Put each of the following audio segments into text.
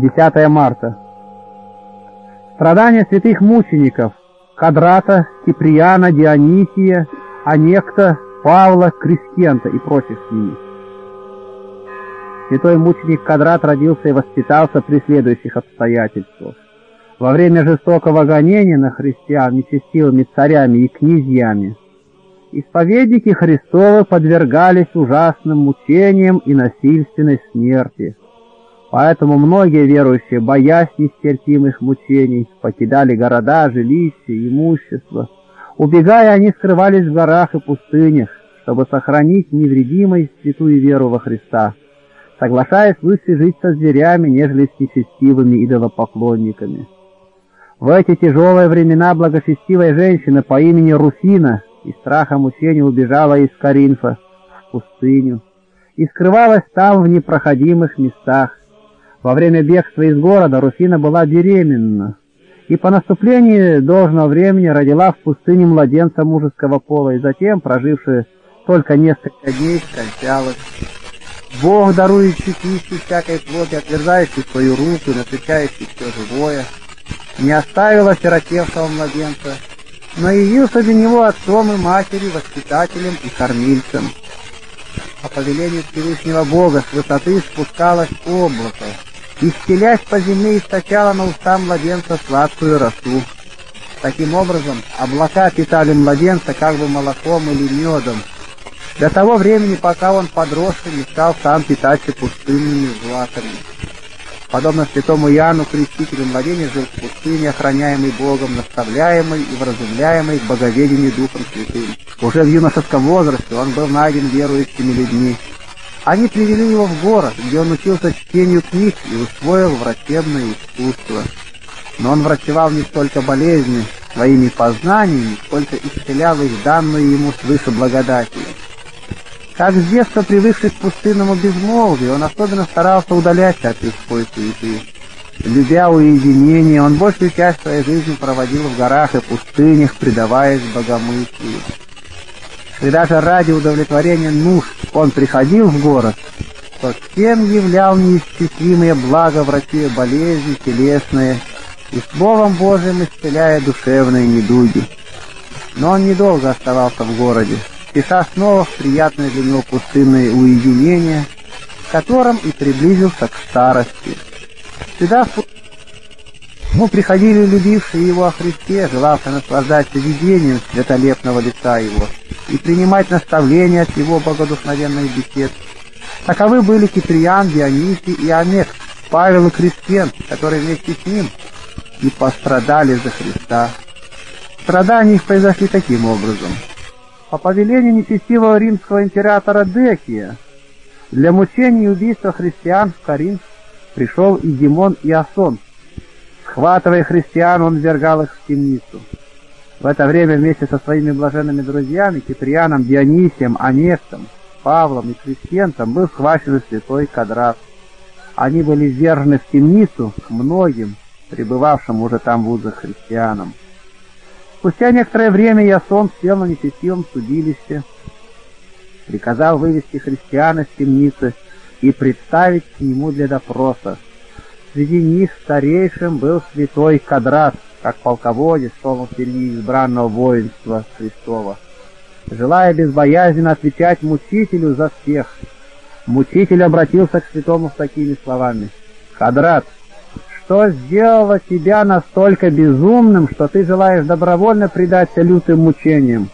10 марта. Страдания святых мучеников Кадрата, Киприана, Дионисия, Анекта, Павла, Крискента и прочих с ними. Святой мученик Кадрат родился и воспитался при следующих обстоятельствах. Во время жестокого гонения на христиан нечестивыми царями и князьями исповедники Христовы подвергались ужасным мучениям и насильственной смерти. Поэтому многие верующие, боясь нестерпимых мучений, покидали города, жилища, имущество. Убегая, они скрывались в горах и пустынях, чтобы сохранить невредимой святую веру во Христа, соглашаясь лучше жить со зверями, нежели с нечестивыми идолопоклонниками. В эти тяжелые времена благочестивая женщина по имени Руфина из страха мучений убежала из Каринфа в пустыню и скрывалась там в непроходимых местах, во время бегства из города Руфина была беременна и по наступлении должного времени родила в пустыне младенца мужеского пола и затем, прожившая только несколько дней, скончалась. Бог, дарующий пищу всякой плоти, отверзающий свою руку насыщающий все живое, не оставил осиротевшего младенца, но явился для него отцом и матерью, воспитателем и кормильцем. По повелению Всевышнего Бога с высоты спускалось облако, и, стелясь по земле, источала на уста младенца сладкую росу. Таким образом, облака питали младенца как бы молоком или медом, до того времени, пока он подросший не стал сам питаться пустынными злаками. Подобно святому Иоанну Крестителю, младенец жил в пустыне, охраняемый Богом, наставляемый и вразумляемый боговедению Духом Святым. Уже в юношеском возрасте он был найден верующими людьми, они привели его в город, где он учился чтению книг и усвоил врачебное искусство. Но он врачевал не столько болезни своими познаниями, сколько исцелял их данную ему свыше благодати. Как с детства привыкший к пустынному безмолвию, он особенно старался удаляться от людской суеты. Любя уединение, он большую часть своей жизни проводил в горах и пустынях, предаваясь богомыслию. Когда же ради удовлетворения нужд он приходил в город, то тем являл неисчислимые блага, врачуя болезни телесные и Словом Божьим исцеляя душевные недуги. Но он недолго оставался в городе, спеша снова в приятное для него пустынное уединение, в котором и приблизился к старости. Сюда Ему приходили любившие его о Христе, желавшие наслаждаться видением светолепного лица его и принимать наставления от его богодухновенных бесед. Таковы были Киприан, Дионисий и Анек, Павел и Крестен, которые вместе с ним и пострадали за Христа. Страдания их произошли таким образом. По повелению нечестивого римского императора Декия для мучений и убийства христиан в Каринф пришел и Димон и Асон, Схватывая христиан, он ввергал их в темницу. В это время вместе со своими блаженными друзьями, Киприаном, Дионисием, Анестом, Павлом и Крестентом был схвачен святой Кадрат. Они были ввержены в темницу многим, пребывавшим уже там в узах христианам. Спустя некоторое время Ясон сел на нечестивом судилище, приказал вывести христиан из темницы и представить к нему для допроса. Среди них старейшим был святой Кадрат, как полководец, шел впереди избранного воинства Христова. Желая безбоязненно отвечать мучителю за всех, мучитель обратился к святому с такими словами. «Кадрат, что сделало тебя настолько безумным, что ты желаешь добровольно предаться лютым мучениям?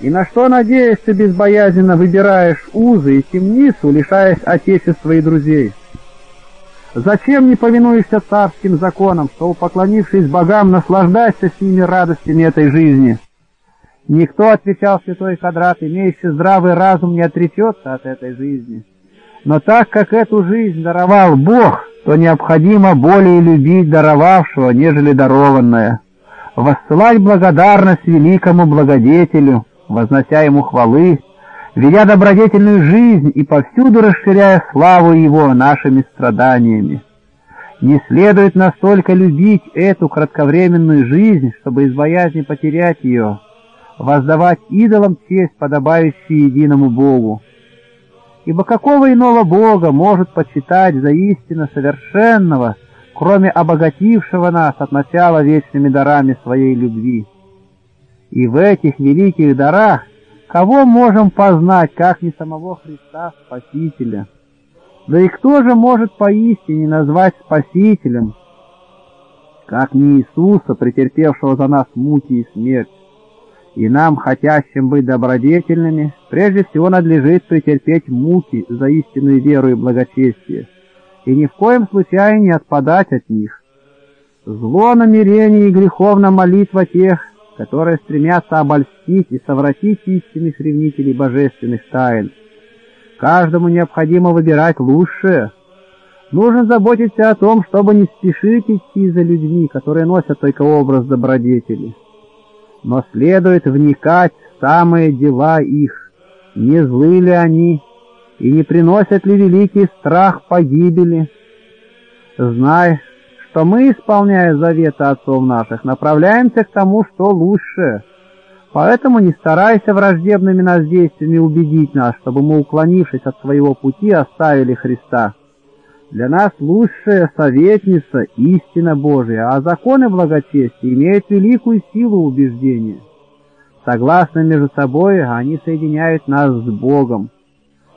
И на что, надеясь, ты безбоязненно выбираешь узы и темницу, лишаясь отечества и друзей?» Зачем не повинуешься царским законам, чтобы, поклонившись богам, наслаждайся с ними радостями этой жизни? Никто, отвечал святой Кадрат, имеющий здравый разум, не отречется от этой жизни. Но так как эту жизнь даровал Бог, то необходимо более любить даровавшего, нежели дарованное. Воссылать благодарность великому благодетелю, вознося ему хвалы, ведя добродетельную жизнь и повсюду расширяя славу Его нашими страданиями. Не следует настолько любить эту кратковременную жизнь, чтобы из боязни потерять ее, воздавать идолам честь, подобающую единому Богу. Ибо какого иного Бога может почитать за истинно совершенного, кроме обогатившего нас от начала вечными дарами своей любви. И в этих великих дарах кого можем познать, как не самого Христа Спасителя? Да и кто же может поистине назвать Спасителем, как не Иисуса, претерпевшего за нас муки и смерть? И нам, хотящим быть добродетельными, прежде всего надлежит претерпеть муки за истинную веру и благочестие, и ни в коем случае не отпадать от них. Зло намерение и греховна молитва тех, которые стремятся обольстить и совратить истинных ревнителей божественных тайн. Каждому необходимо выбирать лучшее. Нужно заботиться о том, чтобы не спешить идти за людьми, которые носят только образ добродетели но следует вникать в самые дела их, не злы ли они, и не приносят ли великий страх погибели. Знай, что мы, исполняя заветы отцов наших, направляемся к тому, что лучше. Поэтому не старайся враждебными нас действиями убедить нас, чтобы мы, уклонившись от своего пути, оставили Христа. Для нас лучшая советница — истина Божия, а законы благочестия имеют великую силу убеждения. Согласно между собой, они соединяют нас с Богом.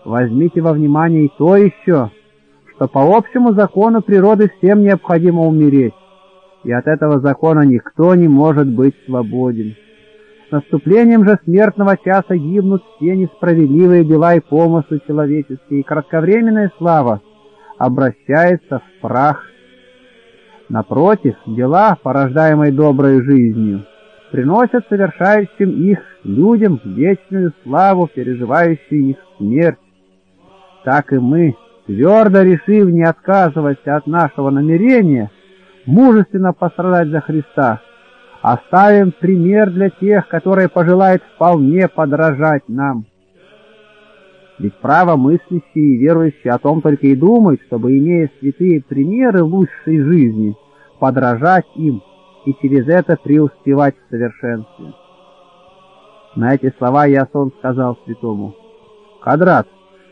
Возьмите во внимание и то еще, что по общему закону природы всем необходимо умереть, и от этого закона никто не может быть свободен. С наступлением же смертного часа гибнут все несправедливые дела и помыслы человеческие, и кратковременная слава — обращается в прах. Напротив, дела, порождаемые доброй жизнью, приносят совершающим их людям вечную славу, переживающую их смерть. Так и мы, твердо решив не отказываться от нашего намерения, мужественно пострадать за Христа, оставим пример для тех, которые пожелают вполне подражать нам. Ведь правомыслящие и верующие о том только и думают, чтобы, имея святые примеры лучшей жизни, подражать им и через это преуспевать в совершенстве. На эти слова Ясон сказал святому, «Кадрат,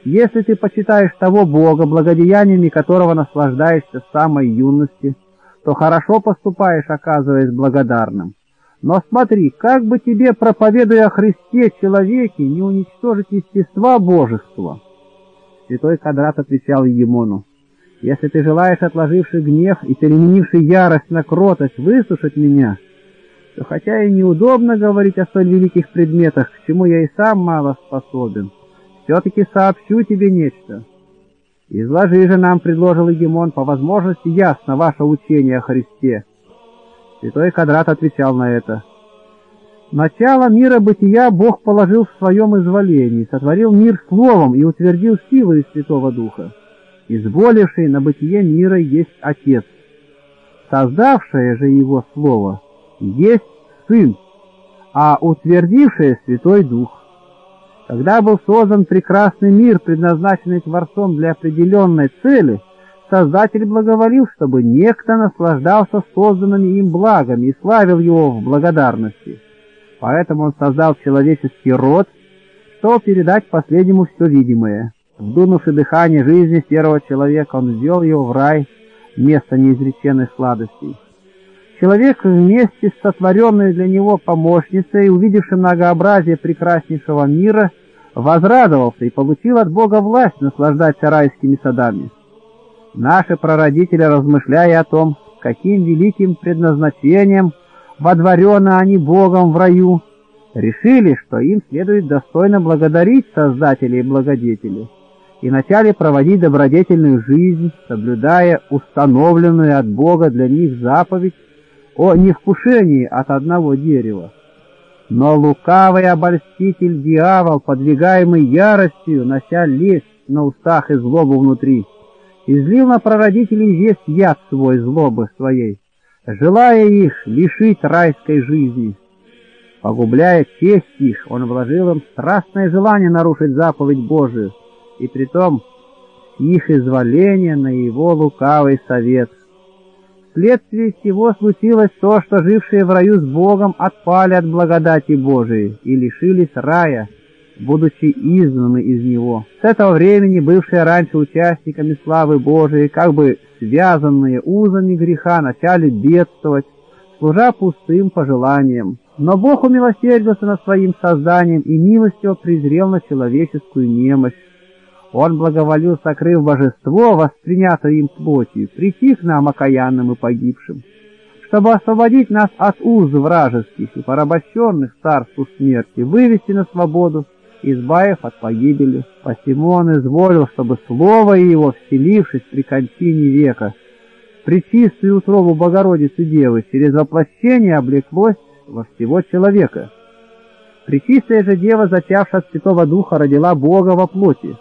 если ты почитаешь того Бога, благодеяниями которого наслаждаешься с самой юности, то хорошо поступаешь, оказываясь благодарным. Но смотри, как бы тебе, проповедуя о Христе, человеке, не уничтожить естества божества? Святой Кадрат отвечал Егемону, если ты желаешь, отложивший гнев и переменивший ярость на кротость, выслушать меня, то хотя и неудобно говорить о столь великих предметах, к чему я и сам мало способен, все-таки сообщу тебе нечто. Изложи же нам, предложил Егемон, по возможности ясно ваше учение о Христе, Святой Кадрат отвечал на это. Начало мира бытия Бог положил в своем изволении, сотворил мир словом и утвердил силой Святого Духа. Изволивший на бытие мира есть Отец. Создавшее же его Слово есть Сын, а утвердившее Святой Дух. Когда был создан прекрасный мир, предназначенный Творцом для определенной цели — Создатель благоволил, чтобы некто наслаждался созданными им благами и славил его в благодарности. Поэтому он создал человеческий род, чтобы передать последнему все видимое. Вдунувши дыхание жизни первого человека, он ввел его в рай, место неизреченных сладостей. Человек вместе с сотворенной для него помощницей, увидевший многообразие прекраснейшего мира, возрадовался и получил от Бога власть наслаждаться райскими садами. Наши прародители, размышляя о том, каким великим предназначением водворены они Богом в раю, решили, что им следует достойно благодарить Создателей и Благодетелей и начали проводить добродетельную жизнь, соблюдая установленную от Бога для них заповедь о невкушении от одного дерева. Но лукавый обольститель дьявол, подвигаемый яростью, нося лесть на устах и злобу внутри, излил на прародителей весь яд свой злобы своей, желая их лишить райской жизни. Погубляя честь их, он вложил им страстное желание нарушить заповедь Божию, и притом их изволение на его лукавый совет. Вследствие всего случилось то, что жившие в раю с Богом отпали от благодати Божией и лишились рая, будучи изгнаны из него. С этого времени бывшие раньше участниками славы Божией, как бы связанные узами греха, начали бедствовать, служа пустым пожеланиям. Но Бог умилосердился над своим созданием и милостью презрел на человеческую немощь. Он благоволил, сокрыв божество, воспринятое им плотью, прийти к нам, окаянным и погибшим, чтобы освободить нас от уз вражеских и порабощенных царству смерти, вывести на свободу, избавив от погибели. Посему он изволил, чтобы слово его, вселившись при кончине века, при чистую утробу Богородицы Девы, через воплощение облеклось во всего человека. Пречистая же Дева, зачавшая от Святого Духа, родила Бога во плоти.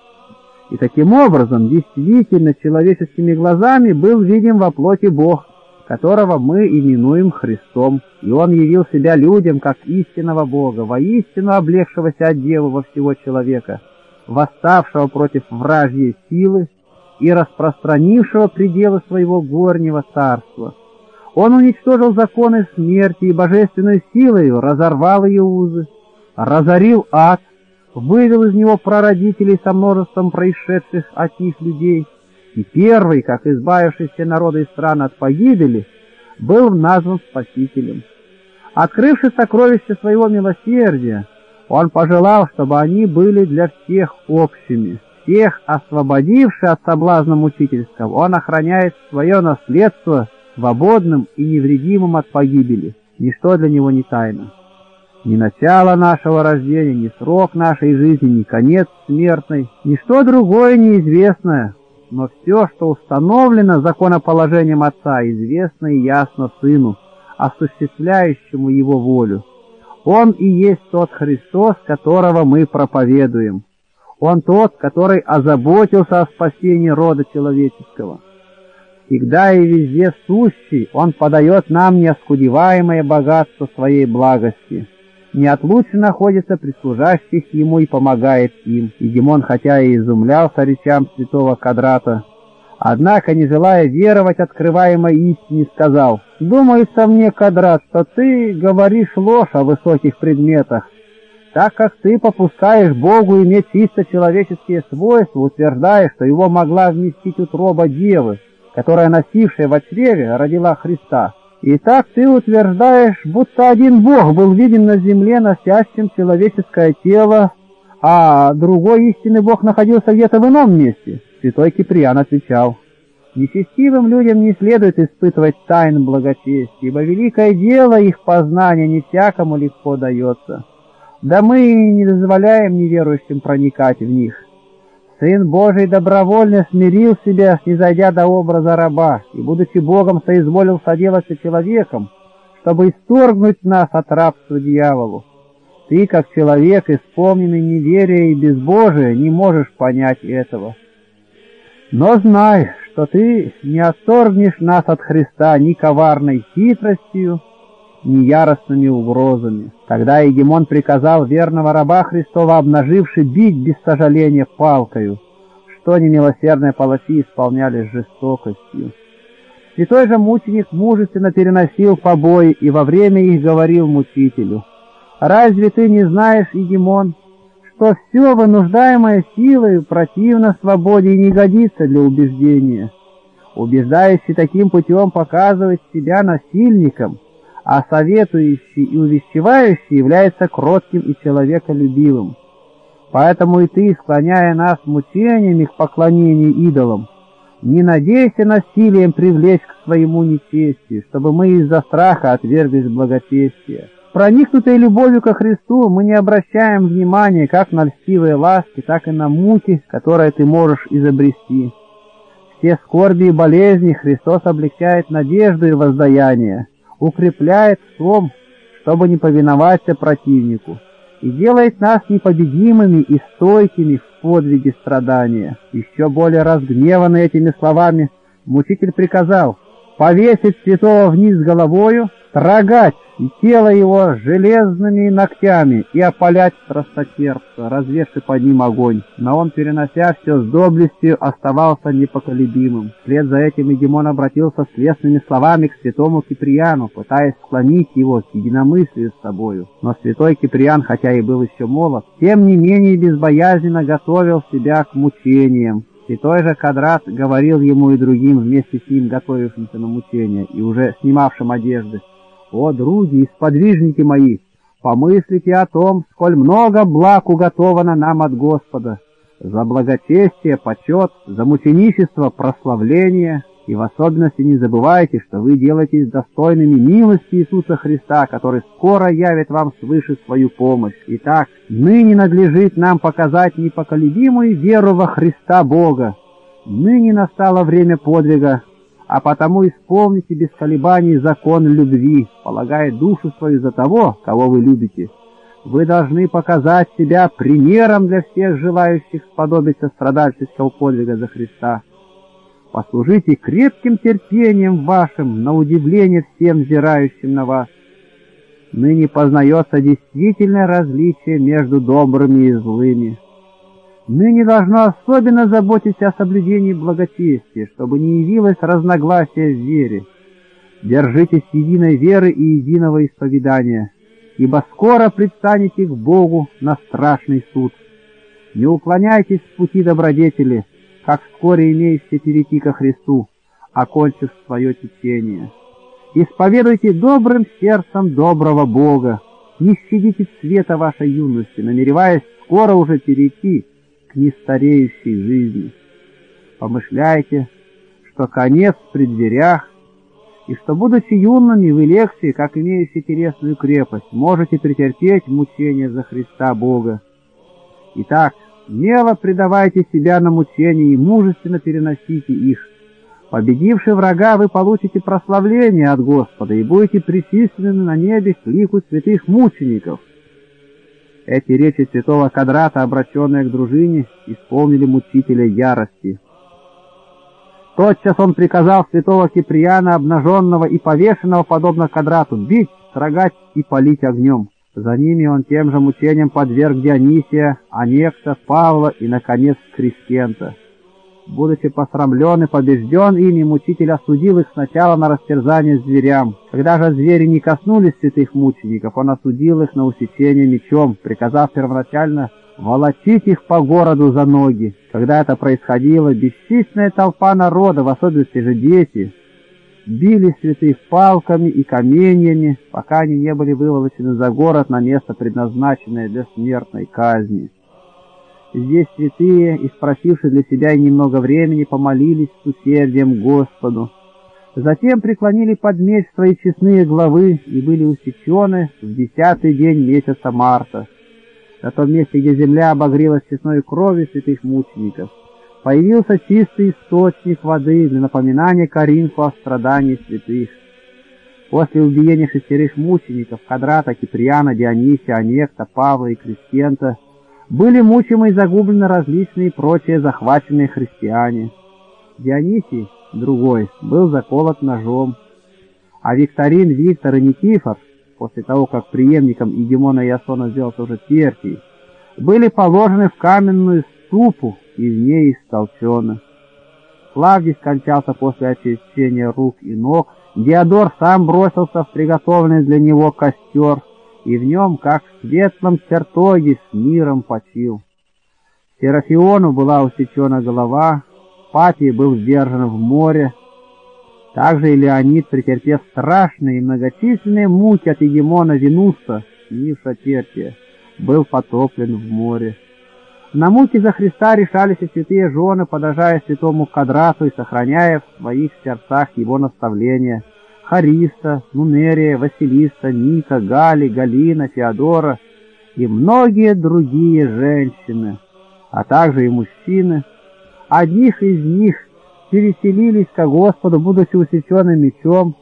И таким образом, действительно, человеческими глазами был видим во плоти Бог, которого мы именуем Христом. И Он явил себя людям, как истинного Бога, воистину облегшегося от Девы во всего человека, восставшего против вражьей силы и распространившего пределы своего горнего царства. Он уничтожил законы смерти и божественной силой разорвал ее узы, разорил ад, вывел из него прародителей со множеством происшедших от них людей, и первый, как избавившийся народы и стран от погибели, был назван Спасителем. Открывши сокровища своего милосердия, он пожелал, чтобы они были для всех общими. Всех освободивши от соблазна мучительского, он охраняет свое наследство свободным и невредимым от погибели. Ничто для него не тайна. Ни начало нашего рождения, ни срок нашей жизни, ни конец смертный, ничто другое неизвестное, но все, что установлено законоположением Отца, известно и ясно Сыну, осуществляющему Его волю. Он и есть тот Христос, которого мы проповедуем. Он тот, который озаботился о спасении рода человеческого. Всегда и везде сущий, Он подает нам неоскудеваемое богатство Своей благости неотлучно находится при служащих ему и помогает им. И Димон, хотя и изумлялся речам святого Кадрата, однако, не желая веровать открываемой истине, сказал, «Думается мне, Кадрат, что ты говоришь ложь о высоких предметах, так как ты попускаешь Богу иметь чисто человеческие свойства, утверждая, что его могла вместить утроба девы, которая, носившая в чреве, родила Христа». Итак, ты утверждаешь, будто один Бог был виден на земле, носящим человеческое тело, а другой истинный Бог находился где-то в ином месте. Святой Киприан отвечал, «Нечестивым людям не следует испытывать тайн благочестия, ибо великое дело их познания не всякому легко дается. Да мы не дозволяем неверующим проникать в них». Сын Божий добровольно смирил себя, снизойдя до образа раба, и, будучи Богом, соизволил соделаться человеком, чтобы исторгнуть нас от рабства дьяволу. Ты, как человек, исполненный неверия и безбожия, не можешь понять этого. Но знай, что ты не отторгнешь нас от Христа ни коварной хитростью, ни яростными угрозами. Тогда Егемон приказал верного раба Христова, обнаживши, бить без сожаления палкою, что немилосердные палачи исполняли с жестокостью. Святой же мученик мужественно переносил побои и во время их говорил мучителю, «Разве ты не знаешь, Егемон, что все вынуждаемое силой противно свободе и не годится для убеждения?» Убеждающий таким путем показывать себя насильником, а советующий и увещевающий является кротким и человеколюбивым. Поэтому и ты, склоняя нас мучениями к поклонению идолам, не надейся насилием привлечь к своему нечестию, чтобы мы из-за страха отверглись благочестия. Проникнутые любовью ко Христу, мы не обращаем внимания как на льстивые ласки, так и на муки, которые ты можешь изобрести. Все скорби и болезни Христос облегчает надежду и воздаяние, укрепляет в чтобы не повиноваться противнику, и делает нас непобедимыми и стойкими в подвиге страдания. Еще более разгневанный этими словами, мучитель приказал повесить святого вниз головою, строгать и тело его железными ногтями и опалять страстотерпца, развеши под ним огонь. Но он, перенося все с доблестью, оставался непоколебимым. Вслед за этим Егемон обратился с лестными словами к святому Киприану, пытаясь склонить его к единомыслию с собою. Но святой Киприан, хотя и был еще молод, тем не менее безбоязненно готовил себя к мучениям. Святой же Кадрат говорил ему и другим, вместе с ним готовившимся на мучения и уже снимавшим одежды, «О, други и сподвижники мои, помыслите о том, сколь много благ уготовано нам от Господа, за благочестие, почет, за мученичество, прославление, и в особенности не забывайте, что вы делаетесь достойными милости Иисуса Христа, который скоро явит вам свыше свою помощь. Итак, ныне надлежит нам показать непоколебимую веру во Христа Бога. Ныне настало время подвига, а потому исполните без колебаний закон любви, полагая душу свою за того, кого вы любите. Вы должны показать себя примером для всех желающих сподобиться страдальческого подвига за Христа. Послужите крепким терпением вашим, на удивление всем взирающим на вас. Ныне познается действительное различие между добрыми и злыми. Ныне должно особенно заботиться о соблюдении благочестия, чтобы не явилось разногласия в вере. Держитесь единой веры и единого исповедания, ибо скоро предстанете к Богу на страшный суд. Не уклоняйтесь с пути добродетели, как вскоре имеете перейти ко Христу, окончив свое течение. Исповедуйте добрым сердцем доброго Бога, не щадите света вашей юности, намереваясь скоро уже перейти нестареющей жизни. Помышляйте, что конец при дверях, и что, будучи юными, вы легче, как имеющие телесную крепость, можете претерпеть мучения за Христа Бога. Итак, смело предавайте себя на мучения и мужественно переносите их. Победивший врага, вы получите прославление от Господа и будете причислены на небе к лику святых мучеников — эти речи святого Кадрата, обращенные к дружине, исполнили мучителя ярости. Тотчас он приказал святого Киприана, обнаженного и повешенного, подобно Кадрату, бить, строгать и полить огнем. За ними он тем же мучением подверг Дионисия, Анекта, Павла и, наконец, Крискента. Будучи посрамлен и побежден ими, мучитель осудил их сначала на растерзание зверям. Когда же звери не коснулись святых мучеников, он осудил их на усечение мечом, приказав первоначально волочить их по городу за ноги. Когда это происходило, бесчисленная толпа народа, в особенности же дети, били святых палками и каменьями, пока они не были выволочены за город на место, предназначенное для смертной казни. Здесь святые, и спросивши для себя немного времени, помолились с усердием Господу. Затем преклонили под меч свои честные главы и были усечены в десятый день месяца марта. На том месте, где земля обогрелась честной кровью святых мучеников, появился чистый источник воды для напоминания Коринфу о страдании святых. После убиения шестерых мучеников Кадрата, Киприана, Дионисия, Анекта, Павла и Крестента были мучимы и загублены различные прочие захваченные христиане. Дионисий, другой, был заколот ножом, а Викторин, Виктор и Никифор, после того, как преемником Игемона Ясона сделался уже Тертий, были положены в каменную ступу и в ней истолчены. Клавдий скончался после очищения рук и ног, Диодор сам бросился в приготовленный для него костер, и в нем, как в светлом чертоге, с миром почил. Серафиону была усечена голова, Патий был сдержан в море. Также и Леонид, претерпев страшные и многочисленные муки от Егемона Винуса, Нивша Терпия, был потоплен в море. На муки за Христа решались и святые жены, подражая святому Кадрату и сохраняя в своих сердцах его наставления — Хариса, Нунерия, Василиса, Ника, Гали, Галина, Феодора и многие другие женщины, а также и мужчины. Одних из них переселились ко Господу, будучи усеченным мечом,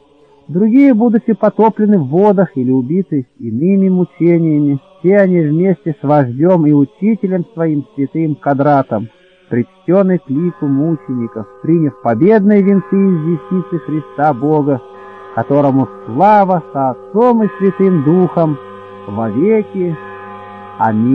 другие, будучи потоплены в водах или убиты иными мучениями, все они вместе с вождем и учителем своим святым Кадратом, причтены к лику мучеников, приняв победные венцы из десницы Христа Бога, которому слава со Отцом и Святым Духом во веки. Аминь.